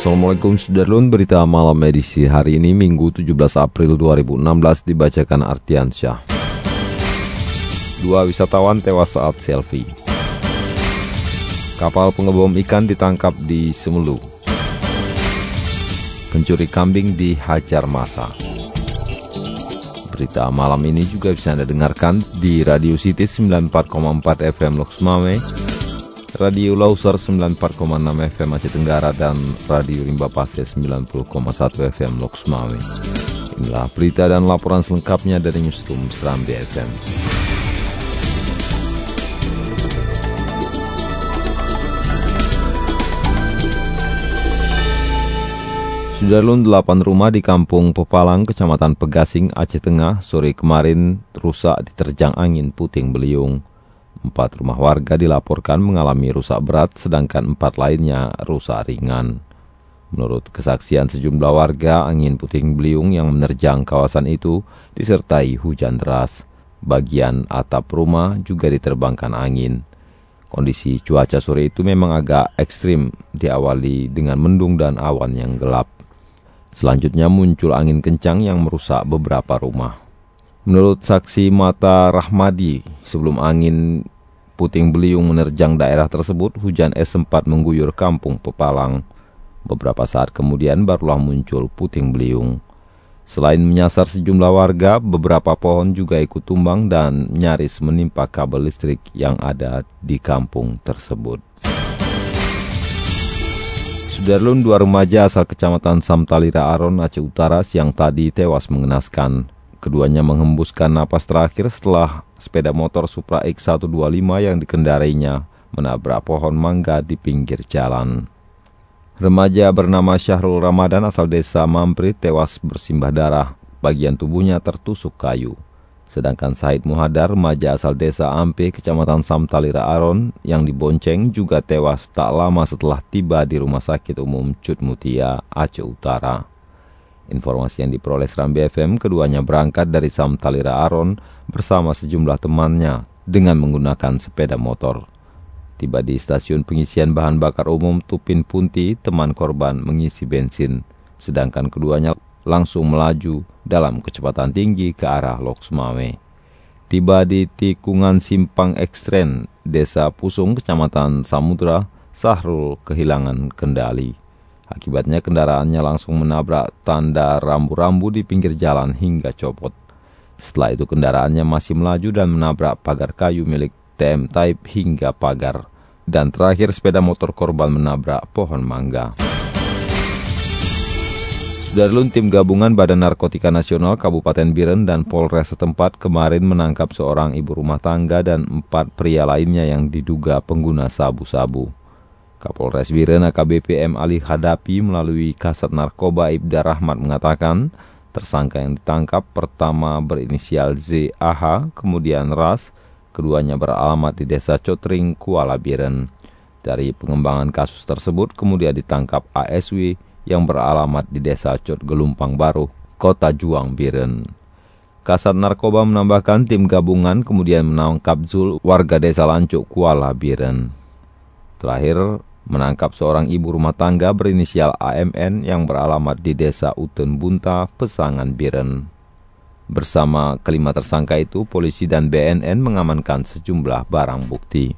Assalamualaikum Sudarlun, berita malam edisi hari ini Minggu 17 April 2016 dibacakan Artian Syah. Dua wisatawan tewas saat selfie. Kapal pengebom ikan ditangkap di Semelu. Pencuri kambing dihajar masa. Berita malam ini juga bisa Anda dengarkan di Radio City 94,4 FM Loks Mame, Radio Lauser 94,6 FM Aceh Tenggara dan Radio Rimba Pasir 90,1 FM Loks Mame. Inilah berita dan laporan selengkapnya dari Newsroom Seram BFM. Sudarlun 8 rumah di kampung Pepalang, Kecamatan Pegasing, Aceh Tengah, sore kemarin rusak diterjang angin puting beliung. Empat rumah warga dilaporkan mengalami rusak berat, sedangkan empat lainnya rusak ringan. Menurut kesaksian sejumlah warga, angin puting beliung yang menerjang kawasan itu disertai hujan deras. Bagian atap rumah juga diterbangkan angin. Kondisi cuaca sore itu memang agak ekstrim, diawali dengan mendung dan awan yang gelap. Selanjutnya muncul angin kencang yang merusak beberapa rumah. Menurut saksi mata Rahmadi, sebelum angin puting beliung menerjang daerah tersebut, hujan es sempat mengguyur kampung Pepalang. Beberapa saat kemudian barulah muncul puting beliung. Selain menyasar sejumlah warga, beberapa pohon juga ikut tumbang dan nyaris menimpa kabel listrik yang ada di kampung tersebut. Sudarlun dua remaja asal kecamatan Samtalira Aron, Aceh Utara siang tadi tewas mengenaskan. Keduanya menghembuskan napas terakhir setelah sepeda motor Supra X125 yang dikendarainya menabrak pohon mangga di pinggir jalan. Remaja bernama Syahrul Ramadan asal desa Mampri tewas bersimbah darah. Bagian tubuhnya tertusuk kayu. Sedangkan Said Muhadar, remaja asal desa Ampe, kecamatan Samtalira Aron, yang dibonceng juga tewas tak lama setelah tiba di Rumah Sakit Umum Cutmutia, Aceh Utara. Informasi yang diperoleh Seram BFM, keduanya berangkat dari Samtalira Aron bersama sejumlah temannya dengan menggunakan sepeda motor. Tiba di stasiun pengisian bahan bakar umum Tupin Punti, teman korban mengisi bensin, sedangkan keduanya langsung melaju dalam kecepatan tinggi ke arah Loksmawe. Tiba di tikungan Simpang Ekstren, Desa Pusung, Kecamatan Samudra, Sahrul kehilangan kendali. Akibatnya kendaraannya langsung menabrak tanda rambu-rambu di pinggir jalan hingga copot. Setelah itu kendaraannya masih melaju dan menabrak pagar kayu milik TM Type hingga pagar. Dan terakhir sepeda motor korban menabrak pohon mangga. Sudarlun tim gabungan Badan Narkotika Nasional Kabupaten Biren dan Polres setempat kemarin menangkap seorang ibu rumah tangga dan empat pria lainnya yang diduga pengguna sabu-sabu. Kapolres Biren AKBP M. Ali Hadapi melalui Kasat Narkoba Ibda Rahmat mengatakan, tersangka yang ditangkap pertama berinisial ZAH, kemudian RAS, keduanya beralamat di Desa Cotring, Kuala Biren. Dari pengembangan kasus tersebut kemudian ditangkap ASW yang beralamat di Desa Cot Gelumpang Baru, Kota Juang, Biren. Kasat Narkoba menambahkan tim gabungan kemudian menangkap Zul, warga Desa Lancuk, Kuala Biren. Terakhir, menangkap seorang ibu rumah tangga berinisial AMN yang beralamat di Desa Uten Bunta, Pesangan Biren. Bersama kelima tersangka itu, polisi dan BNN mengamankan sejumlah barang bukti.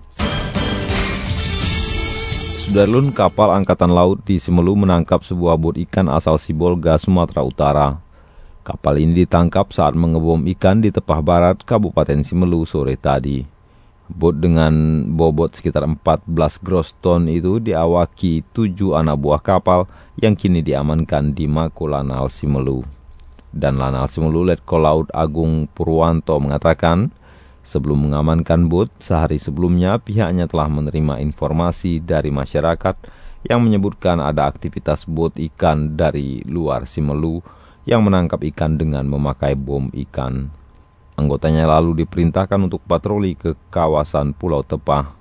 Sudarlun kapal angkatan laut di Semelu menangkap sebuah bot ikan asal Sibolga, Sumatera Utara. Kapal ini ditangkap saat mengebom ikan di Tepah Barat, Kabupaten Simelu sore tadi. Bot dengan bobot sekitar 14 gross ton itu diawaki tujuh anak buah kapal yang kini diamankan di Mako Lanal Simelu. Dan Lanal Simelu Letkol Laut Agung Purwanto mengatakan, Sebelum mengamankan bot, sehari sebelumnya pihaknya telah menerima informasi dari masyarakat yang menyebutkan ada aktivitas bot ikan dari luar Simelu yang menangkap ikan dengan memakai bom ikan. Anggotanya lalu diperintahkan untuk patroli ke kawasan Pulau Tepah.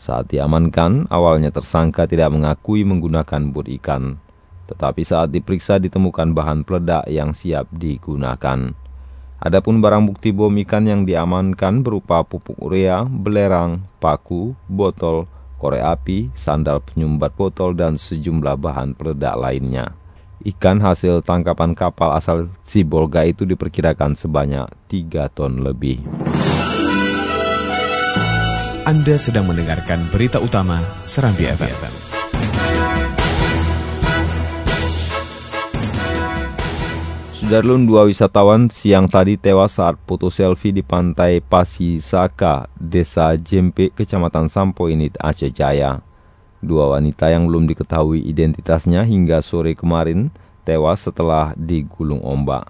Saat diamankan, awalnya tersangka tidak mengakui menggunakan bot ikan. Tetapi saat diperiksa ditemukan bahan peledak yang siap digunakan. Adapun barang bukti bom ikan yang diamankan berupa pupuk urea, belerang, paku, botol, korek api, sandal penyumbat botol, dan sejumlah bahan peledak lainnya. Ikan hasil tangkapan kapal asal Sibolga itu diperkirakan sebanyak 3 ton lebih. Anda sedang mendengarkan berita utama Serambi, FM. Sudarlun dua wisatawan siang tadi tewas saat foto selfie di pantai Pasisaka, Desa Jempe, Kecamatan Sampo ini Aceh Jaya. Dua wanita yang belum diketahui identitasnya hingga sore kemarin tewas setelah digulung ombak.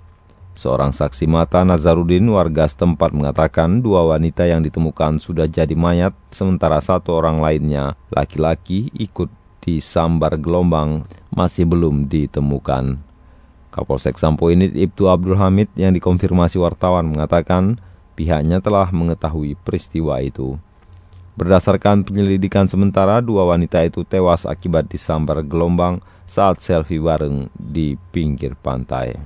Seorang saksi mata Nazarudin warga setempat mengatakan dua wanita yang ditemukan sudah jadi mayat sementara satu orang lainnya laki-laki ikut disambar gelombang masih belum ditemukan. Kapolsek Sampo ini Ibtu Abdul Hamid yang dikonfirmasi wartawan mengatakan pihaknya telah mengetahui peristiwa itu. Berdasarkan penyelidikan sementara, dua wanita itu tewas akibat disambar gelombang saat selfie bareng di pinggir pantai.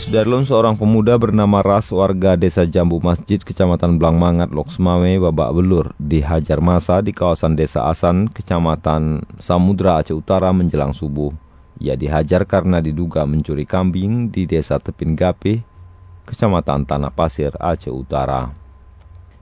Sudarlun seorang pemuda bernama Ras warga desa Jambu Masjid kecamatan Blangmangat Loksmawe babak belur dihajar masa di kawasan desa Asan kecamatan Samudra Aceh Utara menjelang subuh. Ia dihajar karena diduga mencuri kambing di desa Tepin Gapih kecamatan Tanah Pasir Aceh Utara.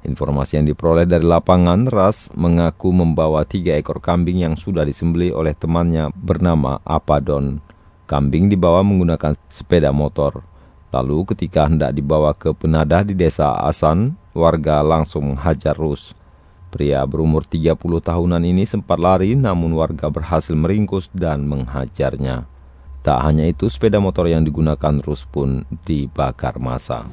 Informasi yang diperoleh dari lapangan, Ras mengaku membawa tiga ekor kambing yang sudah disembeli oleh temannya bernama Apadon. Kambing dibawa menggunakan sepeda motor. Lalu ketika hendak dibawa ke penadah di desa Asan, warga langsung menghajar Rus. Pria berumur 30 tahunan ini sempat lari namun warga berhasil meringkus dan menghajarnya. Tak hanya itu, sepeda motor yang digunakan Rus pun dibakar masa.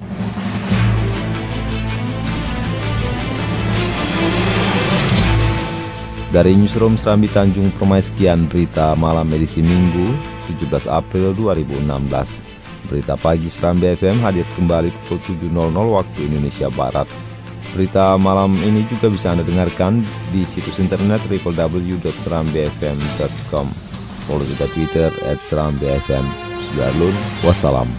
Dari Newsroom Serambi Tanjung Permai sekian berita malam edisi Minggu 17 April 2016. Berita pagi Serambi FM hadir kembali pukul 7.00 waktu Indonesia Barat. Berita malam ini juga bisa Anda dengarkan di situs internet www.serambifm.com. Follow juga Twitter at Serambi FM. Sudah wassalam.